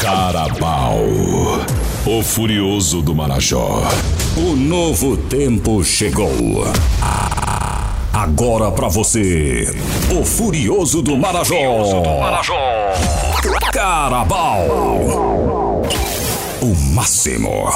Carabal, o furioso do Marajó. O novo tempo chegou. Agora pra você, o furioso do Marajó. Carabal, o máximo.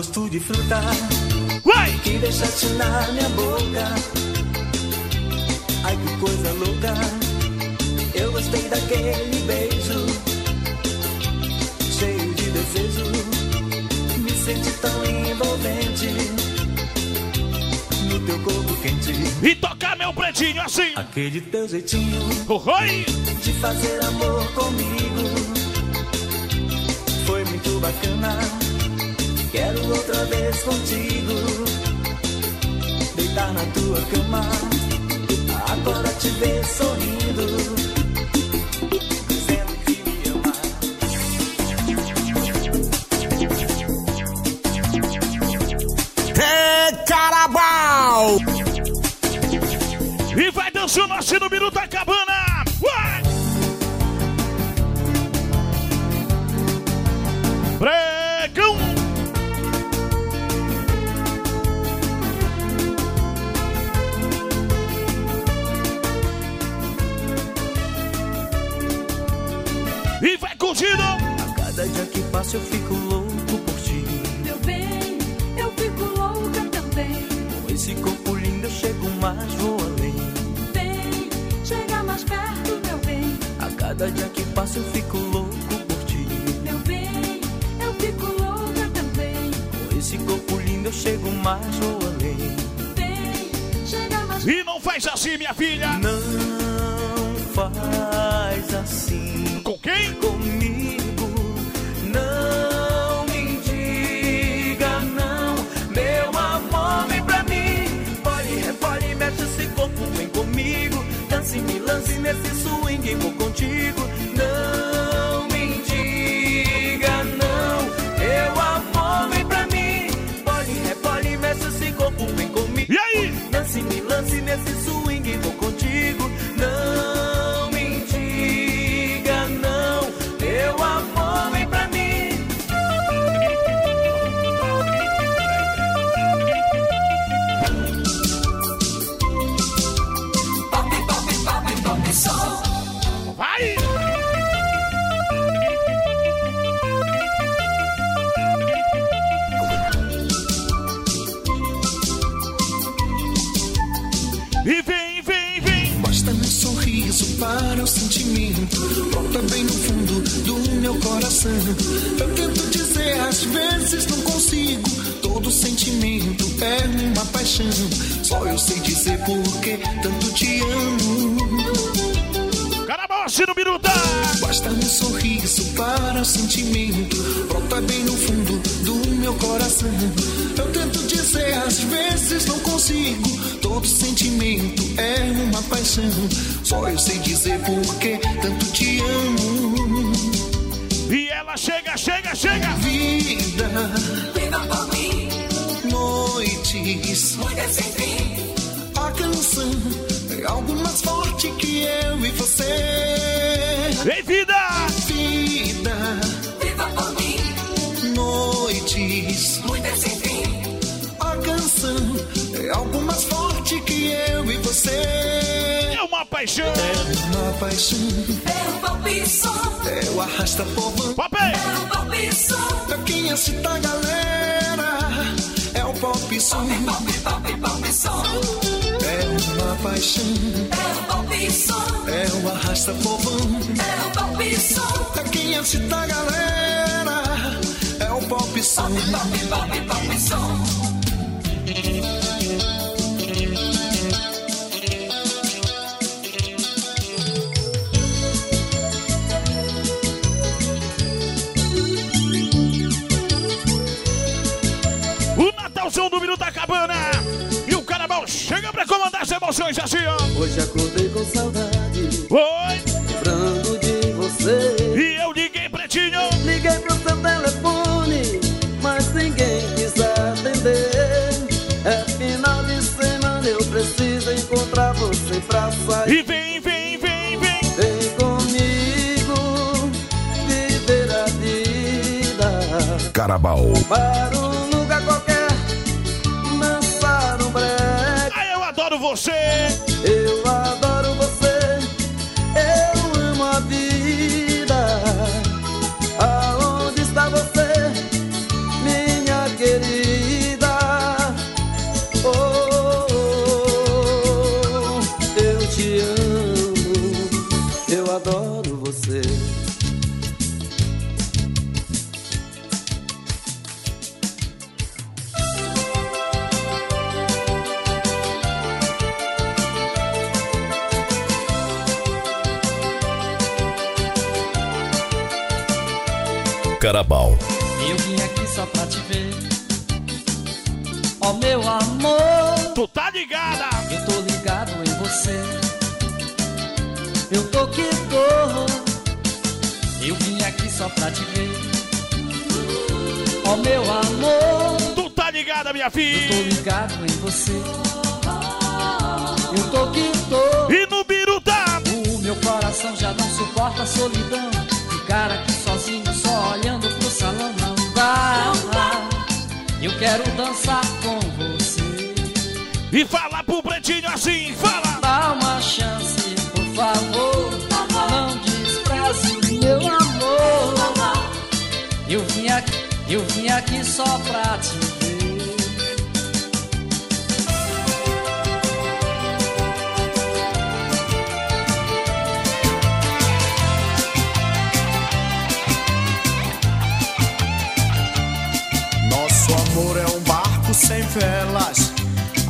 Gosto de fruta Vai! que deixaste na minha boca. Ai que coisa louca. Eu gostei daquele beijo, cheio de desejo. Me senti tão envolvente no teu corpo quente. E tocar meu pretinho assim. Aquele teu jeitinho Oi! de fazer amor comigo foi muito bacana. Quero outra vez contigo deitar na tua cama. Agora te ver sorrindo, dizendo que me ama. É Carabal! E vai dançando assim no Minuto da cada dia que passa eu fico louco por ti. Meu bem, eu fico louca também. Com esse corpo lindo eu chego mais, vou além. Vem, chega mais perto, meu bem. A cada dia que passa eu fico louco por ti. Meu bem, eu fico louca também. Com esse corpo lindo eu chego mais, vou além. Vem, chega mais E não faz assim, minha filha! Não faz assim Com quem? comigo. Nesse swing, vou contigo. Não coração. Eu tento dizer, às vezes não consigo. Todo sentimento é uma paixão. Só eu sei dizer por que tanto te amo. Assim no Minuta! Basta um sorriso para o sentimento. Brota bem no fundo do meu coração. Eu tento dizer, às vezes não consigo. Todo sentimento é uma paixão. Só eu sei dizer por que tanto te amo. Ela chega, chega, chega! Vida, Viva por mim, noites, mulher sem fim. a canção é algo mais forte que eu e você. Vem, vida! Vida, Viva por mim, noites, mulher sem fim. a canção é algo mais forte que eu e você. É uma paixão! É uma paixão, É o palpição, é o arrasta povão, Papel! é o palpição. é quem excita a galera. É o pop som. É uma paixão. É o arrasta povão. É quem excita a galera. É o pop som. O da Cabana. E o Carabal chega pra comandar as emoções assim, ó. Hoje acordei com saudade, Oi, lembrando de você. e eu liguei, pretinho. Liguei pro seu telefone, mas ninguém quis atender. É final de semana, eu preciso encontrar você pra sair. E vem, vem, vem, vem. Vem comigo, viver a vida. Carabal. Para você.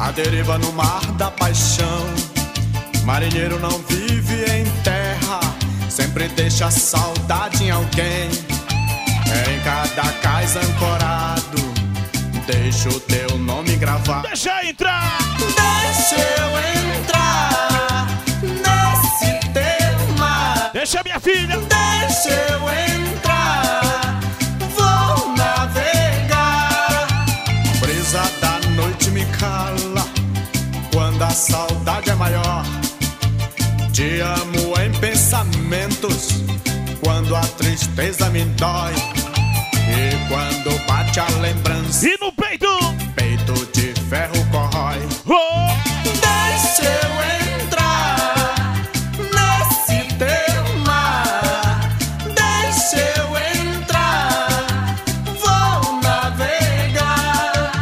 A deriva no mar da paixão. Marinheiro não vive em terra, sempre deixa saudade em alguém. É em cada cais ancorado, deixa o teu nome gravado. Deixa entrar. Deixa eu entrar nesse teu mar. Deixa minha filha. Deixa eu entrar, maior. Te amo em pensamentos, quando a tristeza me dói. E quando bate a lembrança, E no peito. peito de ferro corrói. Oh, Deixa eu entrar nesse teu mar. Deixa eu entrar, vou navegar.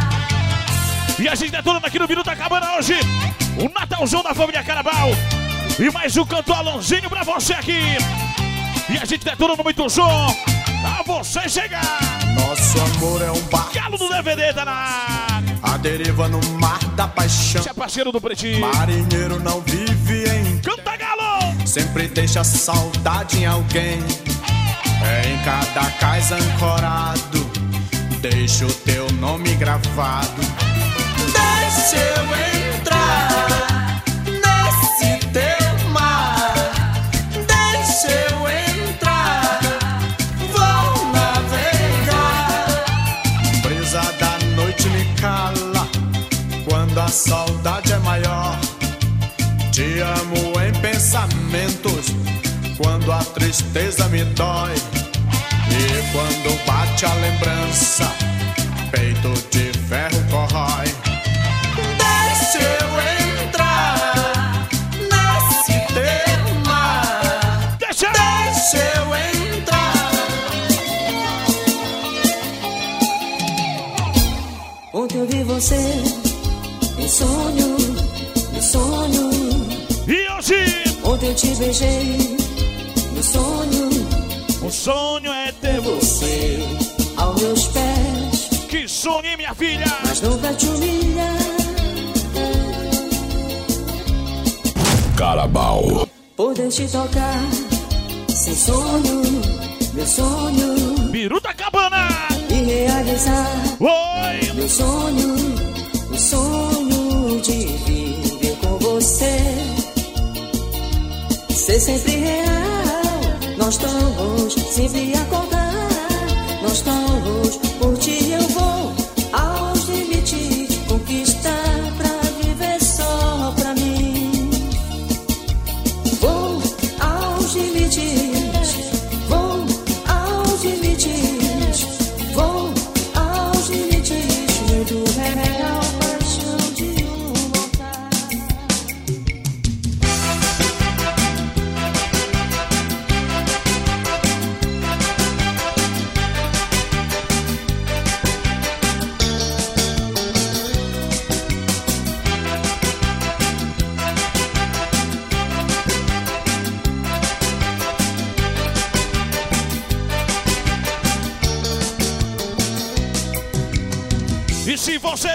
E a gente detonando aqui no Minuto da Cabana hoje. O Natalzão da família Carabal. E mais um canto Alonzinho pra você aqui. E a gente detonando muito som. Pra você chegar. Nosso amor é um barco, Galo do DVD tá na área. a deriva no mar da paixão. Você é parceiro do Pretinho. Marinheiro não vive em, Canta Galo. sempre deixa saudade em alguém. É em cada cais ancorado, deixa o teu nome gravado. Deixa eu quando a tristeza me dói. E quando bate a lembrança, peito de ferro corrói. Deixa eu entrar nesse. Deixa. Deixa eu entrar. Ontem eu vi você em sonho, te beijei no sonho. O sonho é ter você aos meus pés. Que sonho, hein, minha filha? Mas nunca te humilhar. Carabal. Poder te tocar sem sonho, meu sonho. Biruta Cabana. E realizar Oi. meu sonho, o sonho de viver com você. Ser sempre real, nós estamos sempre a contar. Nós estamos por ti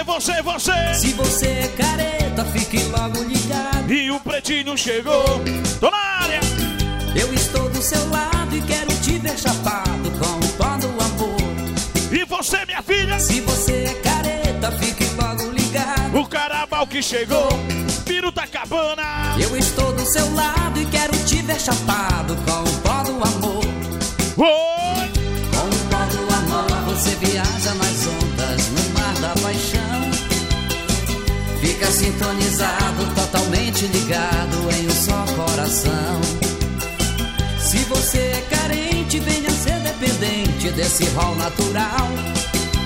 você, você. Se você é careta, fique logo ligado. E o pretinho chegou. Tô na área. Eu estou do seu lado e quero te ver chapado com o pó do amor. E você, minha filha? Se você é careta, fique logo ligado. O carabal que chegou. Biruta Cabana. Eu estou do seu lado e quero te ver chapado com o pó do amor. Sintonizado, totalmente ligado em um só coração. Se você é carente, venha ser dependente desse rol natural.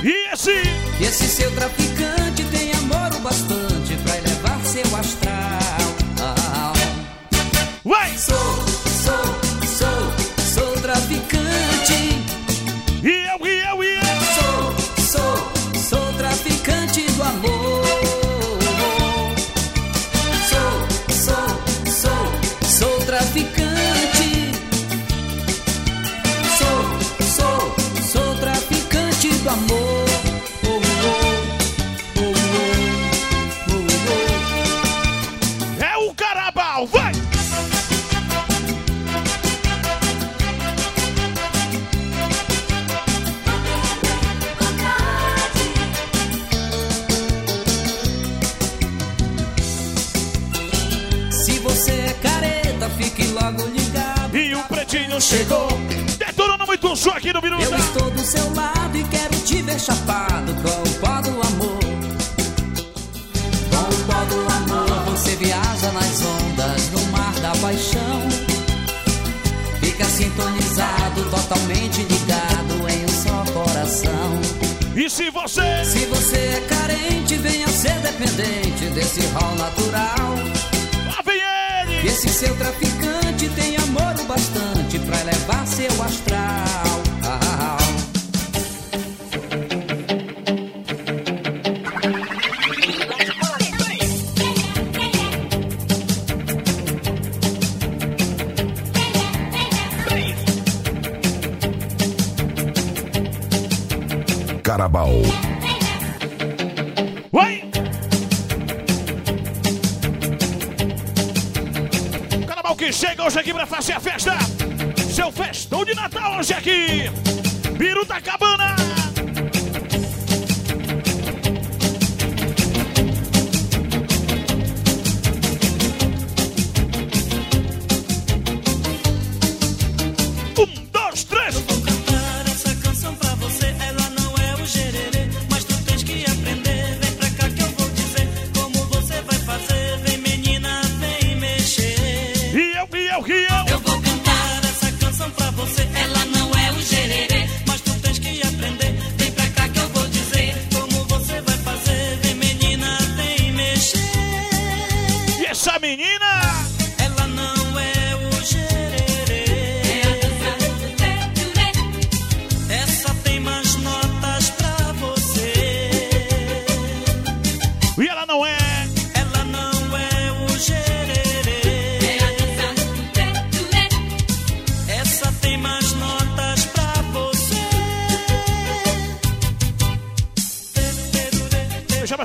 E esse? Que esse seu traficante tem amor o bastante pra elevar seu astral. Vai! Sou, sou, hoje aqui.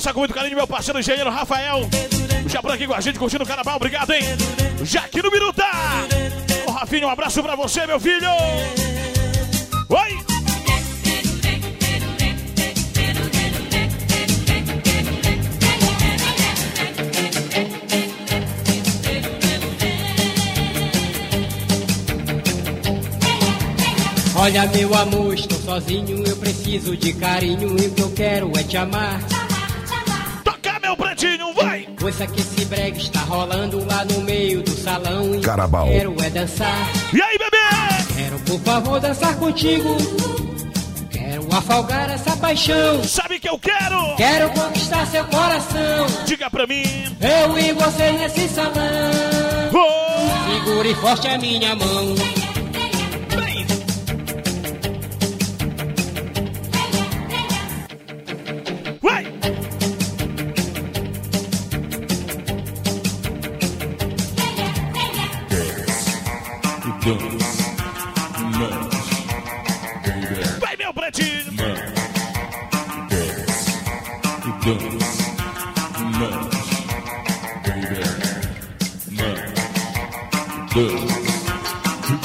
Abraçar com muito carinho meu parceiro engenheiro Rafael. Já por aqui com a gente, curtindo o carnaval. Obrigado, hein? Já aqui no Minuta. Ô, Rafinha, um abraço pra você, meu filho. Oi! Olha meu amor, estou sozinho, eu preciso de carinho e o que eu quero é te amar. Pretinho, vai! Pois que esse brega está rolando lá no meio do salão e Carabao. quero é dançar. E aí, bebê? Quero por favor dançar contigo. Quero afogar essa paixão. Sabe que eu quero? Quero conquistar seu coração. Diga pra mim. Eu e você nesse salão. Oh! Segure forte a minha mão. E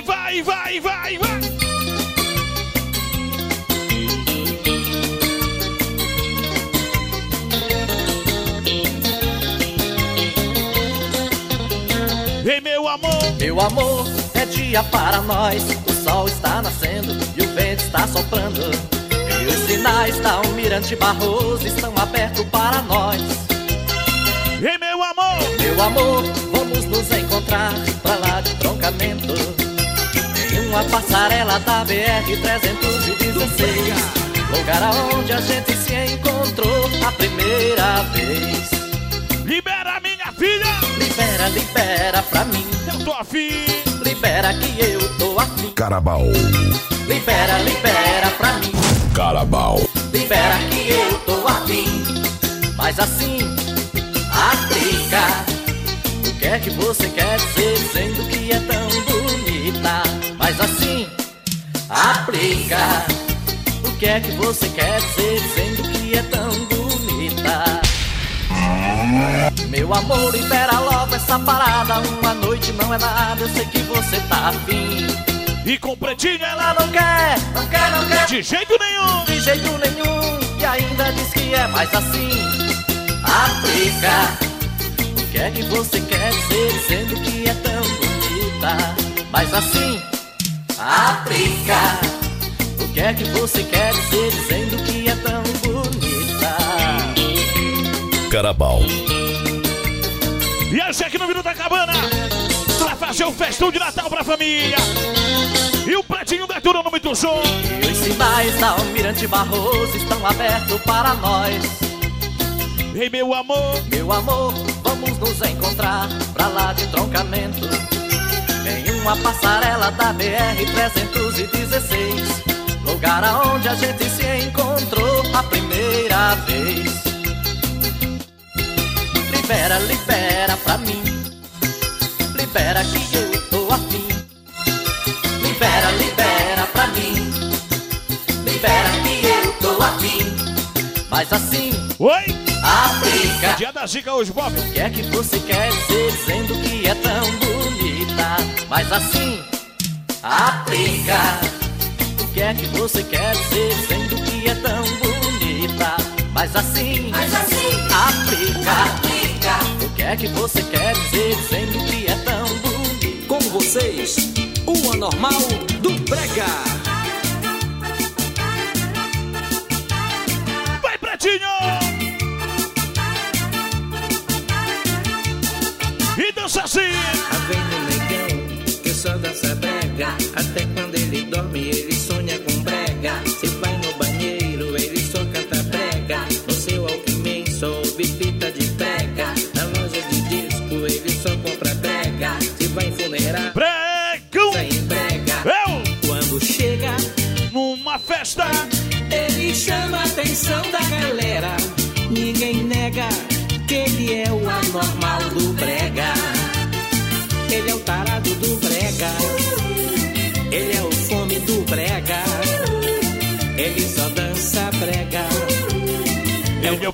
vai, vai, vai, vai! Ei, meu amor! Meu amor, é dia para nós. O sol está nascendo está soprando. E os sinais da Almirante Barroso estão abertos para nós. Ei, meu amor! Meu amor, vamos nos encontrar pra lá de troncamento. Em uma passarela da BR-316. Lugar aonde a gente se encontrou a primeira vez. Libera minha filha! Libera, libera pra mim. Eu tô afim! Libera que eu tô afim. Carabao. Libera, libera pra mim. Carabao. Libera que eu tô afim. Mas assim, aplica. O que é que você quer dizer dizendo que é tão bonita? Mas assim, aplica. O que é que você quer dizer dizendo que é tão bonita? Meu amor, libera logo essa parada. Uma noite não é nada, eu sei que você tá afim. E com o pretinho ela não quer, não quer, não quer. de jeito nenhum! De jeito nenhum, e ainda diz que é mais assim. Aplica. O que é que você quer dizer dizendo que é tão bonita? Mas assim, aplica. O que é que você quer dizer dizendo que é tão bonita? Carabao. E esse aqui no Minuto da Cabana pra fazer um festão de Natal pra família. E o pretinho detonando muito som. E os sinais da Almirante Barroso estão abertos para nós. Ei, meu amor, Meu amor, vamos nos encontrar pra lá de troncamento. Em uma passarela da BR-316. Lugar aonde a gente se encontrou a primeira vez. Libera, libera pra mim. Libera que eu tô afim. Libera, libera pra mim. Libera que eu tô afim. Mas assim, oi! aplica. Dia da zica hoje, Bob. O que é que você quer dizer dizendo que é tão bonita? Mas assim, aplica. O que é que você quer dizer dizendo que é tão bonita? Mas assim, Mas assim, aplica. aplica. O que é que você quer dizer dizendo que vocês, o anormal do Brega.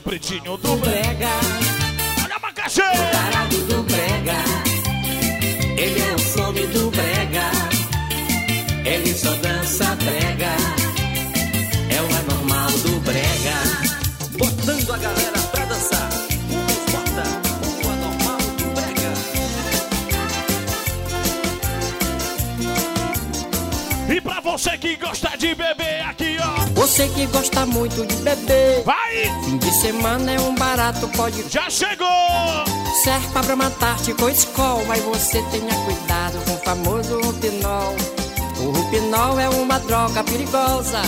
Pretinho do brega. Olha a macaxê. Tarado do brega. Ele é o fome do brega. Ele só dança brega. É o anormal do brega. Botando a galera pra dançar. O anormal do brega. E pra você que gosta de beber aqui, ó. Você que gosta muito de beber. Vai! Fim de semana é um barato, pode. Já chegou! Serve pra Bramantarte com escol, mas você tenha cuidado com o famoso rupinol. O rupinol é uma droga perigosa.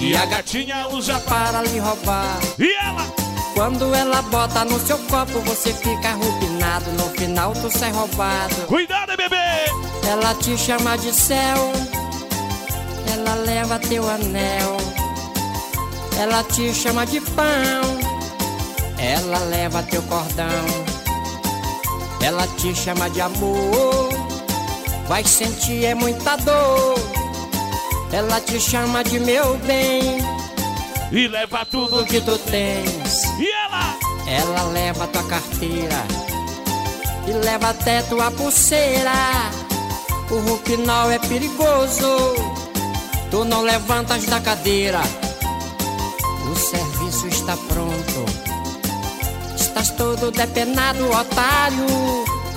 E a gatinha usa para lhe roubar. E ela? Quando ela bota no seu copo, você fica rupinado. No final, tu sai roubado. Cuidado, bebê! Ela te chama de céu. Ela leva teu anel. Ela te chama de pão. Ela leva teu cordão. Ela te chama de amor. Vai sentir é muita dor. Ela te chama de meu bem. E leva tudo que tu tens. E ela? Ela leva tua carteira. E leva até tua pulseira. O rupinol é perigoso. Tu não levantas da cadeira. Está pronto. Estás todo depenado, otário.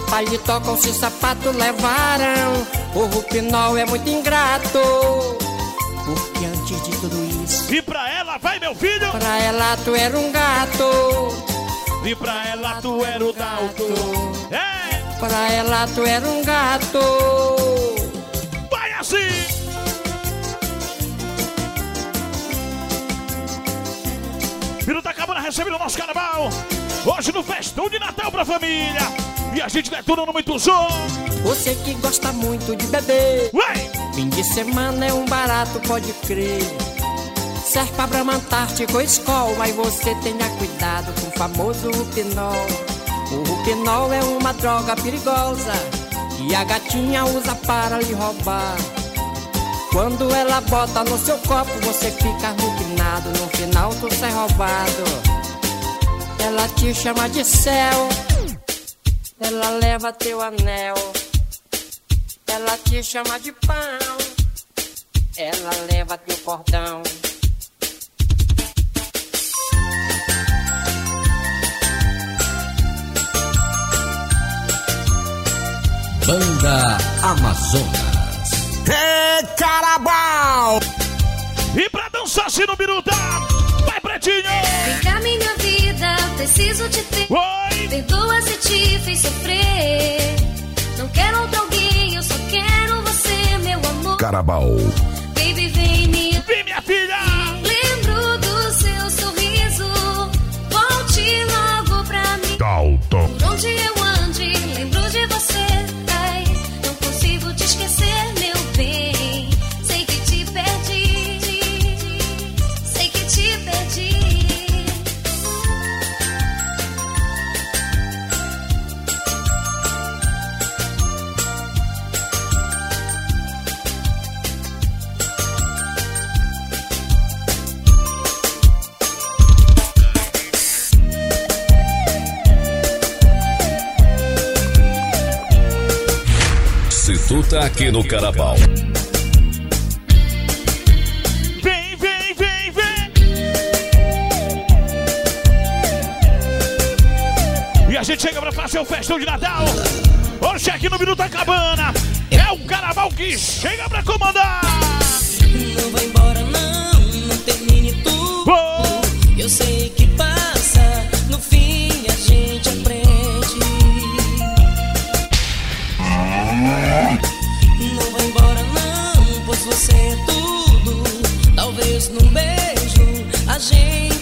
Paletó com seu sapato levaram. O rupinol é muito ingrato. Porque antes de tudo isso, E pra ela, vai, meu filho! pra ela tu era um gato. E pra ela, tu era o Dalton. É! Pra ela tu era um gato. Vai assim! Viro da Cabana recebendo o nosso carnaval. Hoje no festão de Natal pra família. E a gente detona no muito som. Você que gosta muito de beber. Ué! Fim de semana é um barato, pode crer. Serve pra Bramantarte com escol, mas você tenha cuidado com o famoso rupinol. O rupinol é uma droga perigosa e a gatinha usa para lhe roubar. Quando ela bota no seu copo, você fica rupinado. No final, tu sai roubado. Ela te chama de céu, ela leva teu anel. Ela te chama de pão, ela leva teu cordão. Banda Amazonas. É Carabal! E pra dançar assim no Biruta, vai pretinho! Vem cá, minha vida, preciso te ter. Oi! Perdoa se te fez sofrer. Não quero outro alguém, eu só quero você, meu amor. Carabal. Baby, vem me. Vem, minha filha! Lembro do seu sorriso. Volte logo pra mim. Dalton. Por onde eu ande, lembro de você. Tá aqui no Carabal, Vem, vem, vem, vem! E a gente chega pra fazer o festão de Natal. Hoje aqui no Minuto da Cabana. É o Carnaval que chega pra comandar. Não vai embora num beijo a gente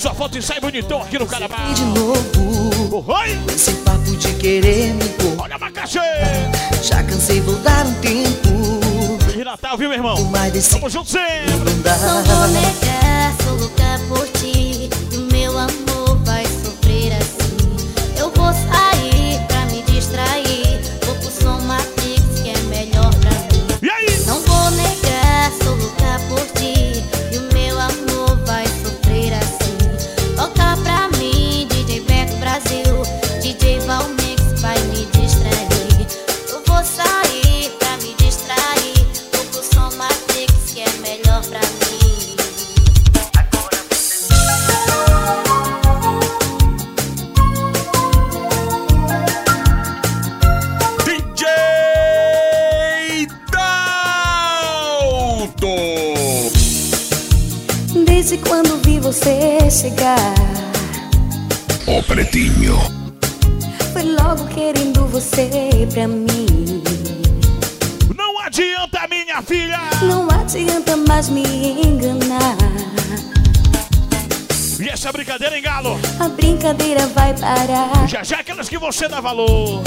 Sua foto e sai bonitão aqui no Carabá. de novo. Oh, oi! Esse papo de querer me pôr. Olha macaxe. Já cansei, vou dar um tempo. Feliz Natal, viu, meu irmão? Tamo junto sempre! Não vou negar. disse quando vi você chegar. O Pretinho. Foi logo querendo você pra mim. Não adianta, minha filha! Não adianta mais me enganar. E essa brincadeira, hein, Galo? A brincadeira vai parar. Já já aquelas que você dá valor.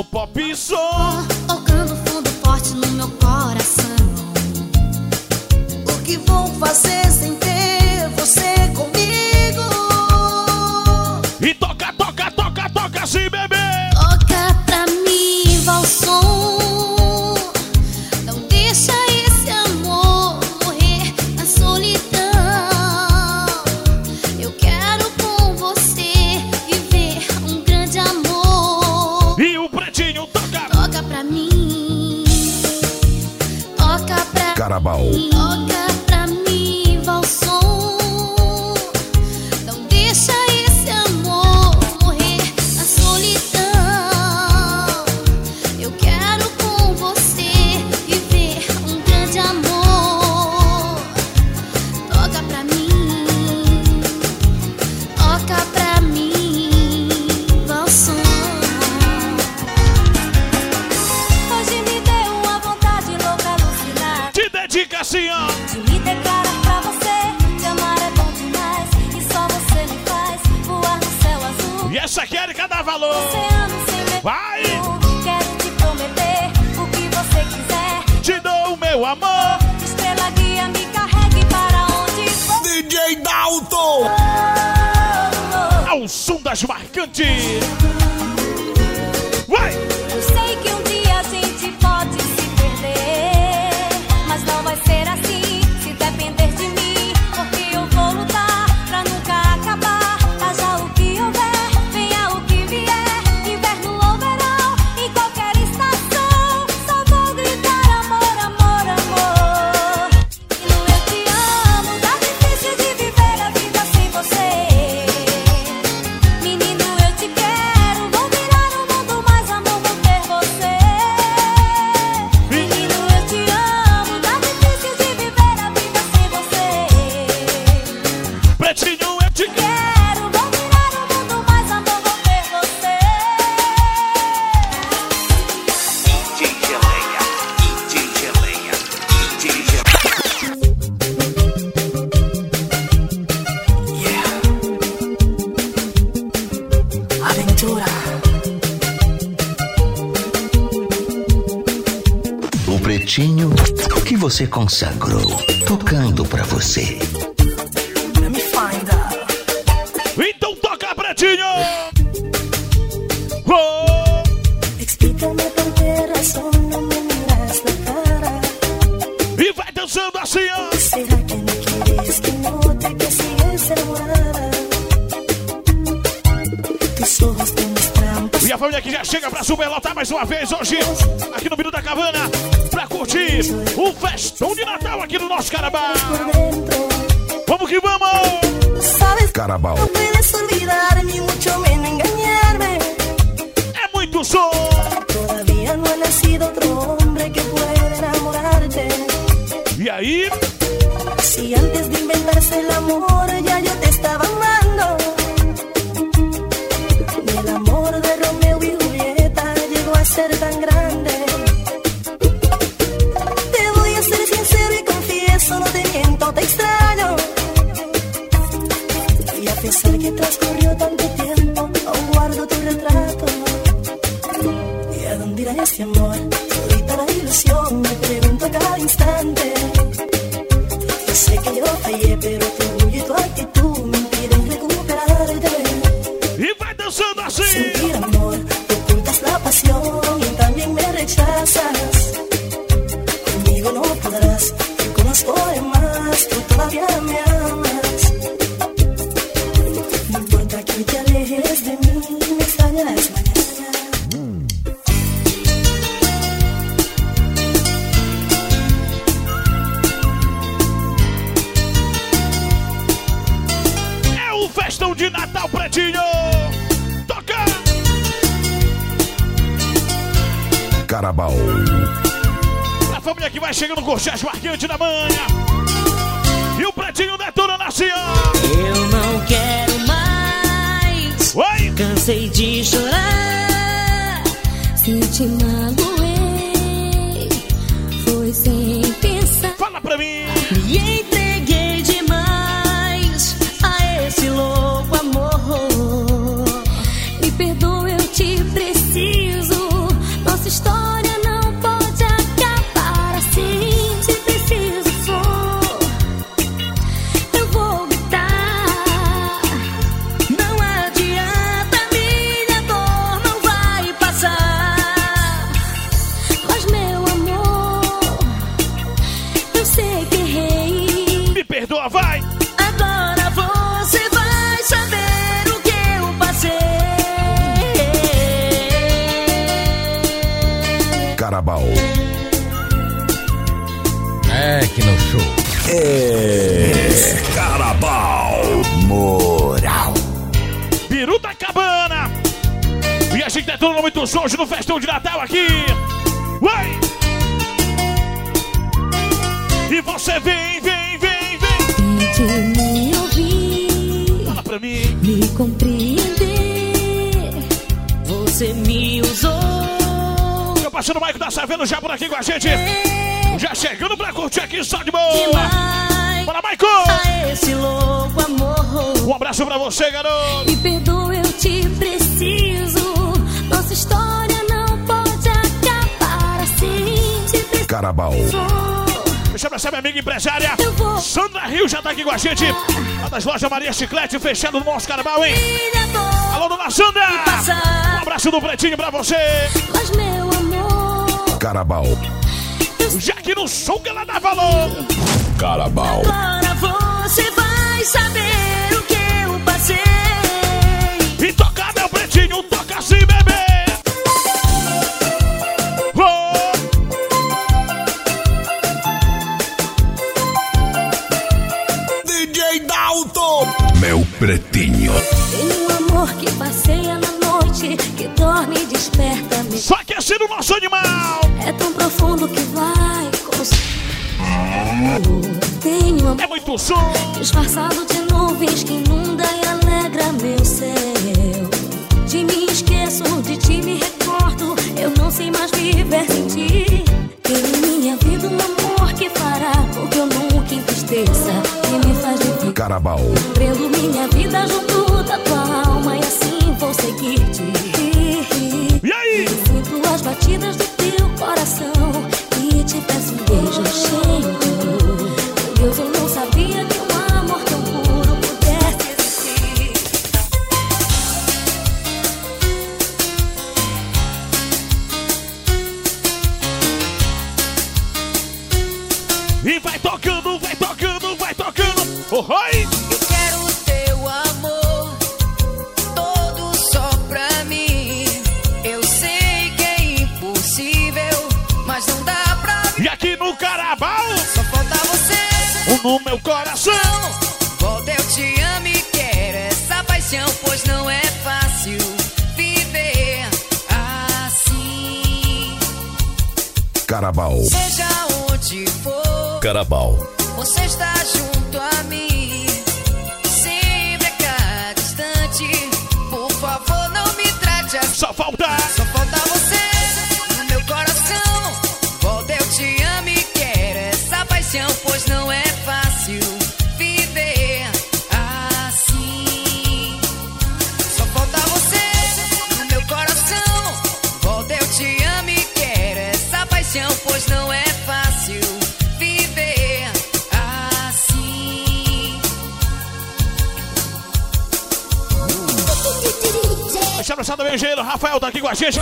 no pop som consagrou, tocando pra você. Então toca, pretinho! E vai dançando assim, ó! E a família que já chega pra superlotar mais uma vez hoje, aqui no Minuto da Cavana. Som de Natal aqui no nosso Carabao. stand é. Escarabal Moral. piruta Cabana. E a gente é tá todo muito sujo no festão de Natal aqui. Ué! E você vem, vem, vem, vem. Tente me ouvir. Fala pra mim. Me compreender. Você me usou. Tá Meu parceiro Maico da Savena já por aqui com a gente. É. Já chegando pra curtir aqui, só de boa. Demais. Bora, Michael. Um abraço pra você, garoto. Me perdoa, eu te preciso. Nossa história não pode acabar assim. Te. Carabal. Deixa eu abraçar minha amiga empresária. Sandra Rio já tá aqui com a gente. Lá das lojas Maria Chiclete, fechando o nosso carnaval, hein? É Alô, dona Sandra! Um abraço do Pretinho pra você. Mas, meu amor. Carabal. Já que no som que ela dá valor. Carabal. Agora você vai saber É som. disfarçado de nuvens que inunda e alegra meu céu. De mim esqueço, de ti me recordo. Eu não sei mais viver sem ti. Tem em minha vida um amor que fará com que eu nunca entristeça. Que me faz viver. Carabal. Carabal. Seja onde for, Carabal. você está junto a mim. Sempre a cada distante, por favor, não me trate assim. Só falta Eu também o engenheiro Rafael tá aqui com a gente.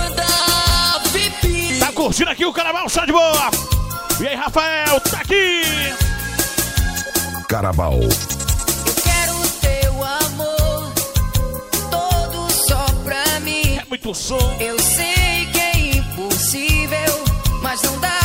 Tá curtindo aqui o Carnaval, só de boa. E aí, Rafael, tá aqui. Carabal. Quero o teu amor todo só pra mim. É muito som. Eu sei que é impossível, mas não dá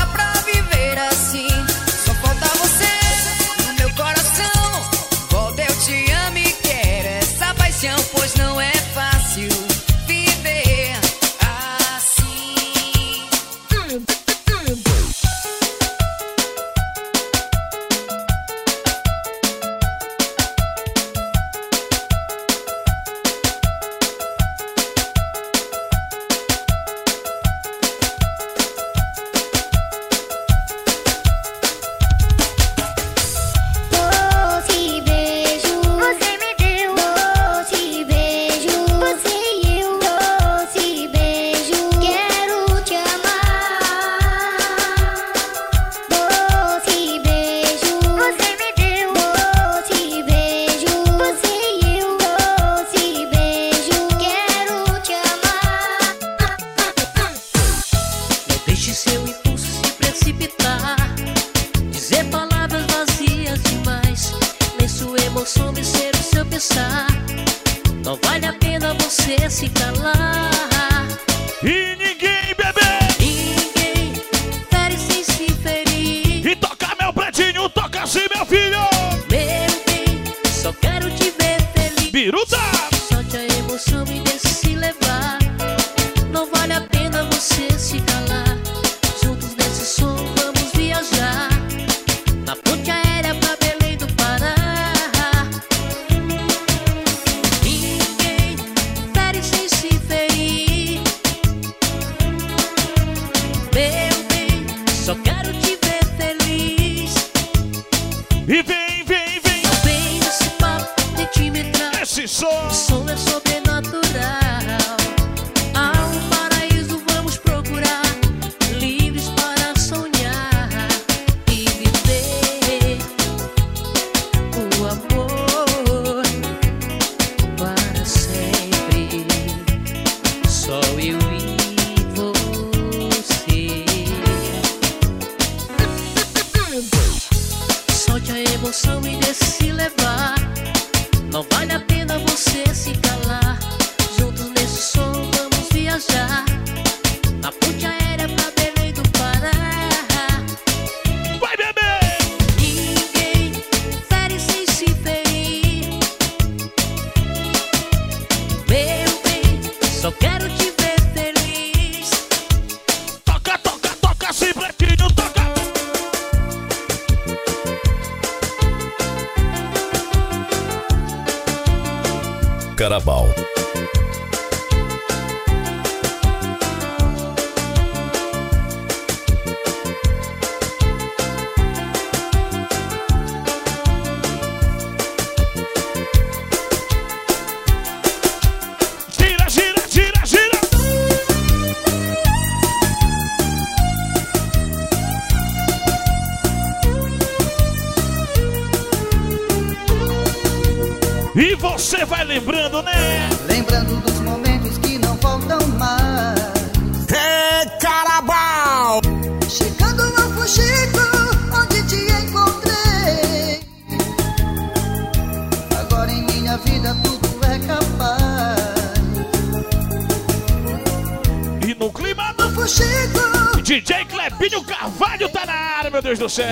Chico, Chico. DJ Clebinho Carvalho tá na área, meu Deus do céu.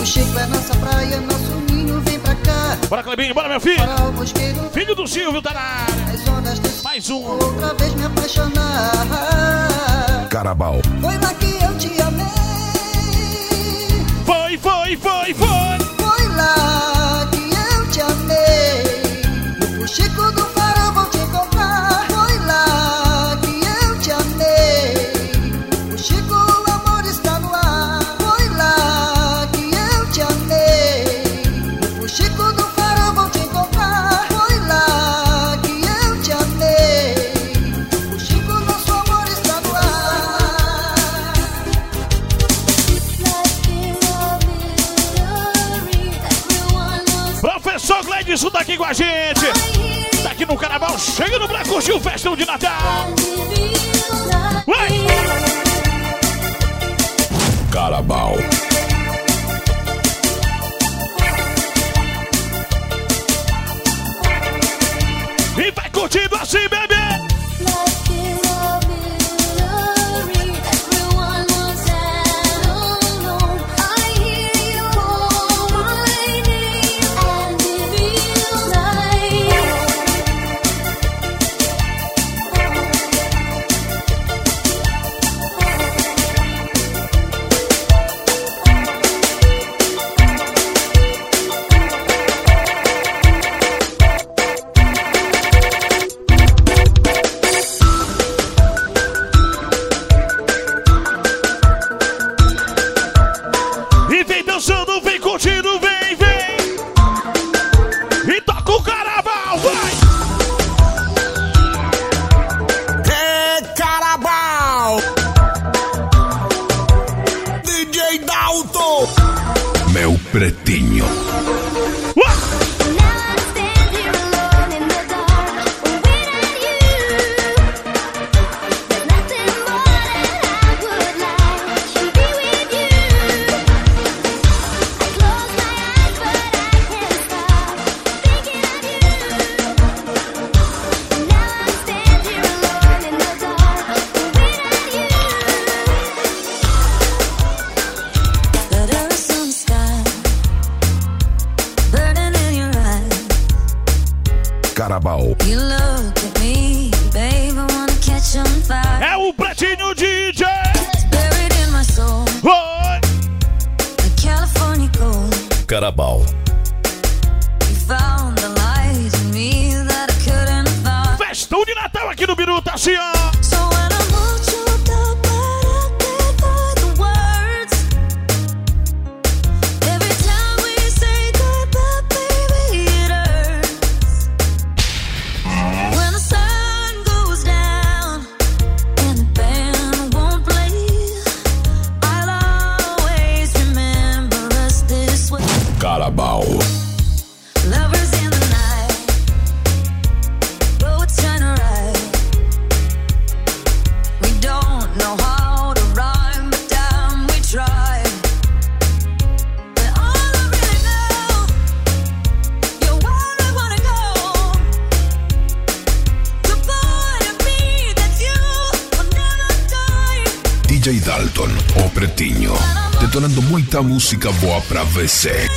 O Chico é nossa praia, nosso ninho, vem pra cá. Bora, Clebinho, bora, meu filho. Bora, filho do Silvio tá na área. Mais um. Outra vez me apaixonar. Carabal. Foi lá que eu te amei. Foi, foi, foi, foi. Foi lá que eu te amei. O Chico do com a gente. Tá aqui no carnaval, chegando pra curtir o festão de Natal. Ué! Carabal. E vai curtindo assim, bebê! Carabal. Festão de Natal aqui no Biru. muita música boa pra você.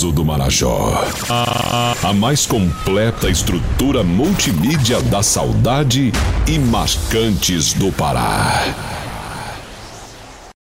Paraíso do Marajó. A mais completa estrutura multimídia da saudade e marcantes do Pará.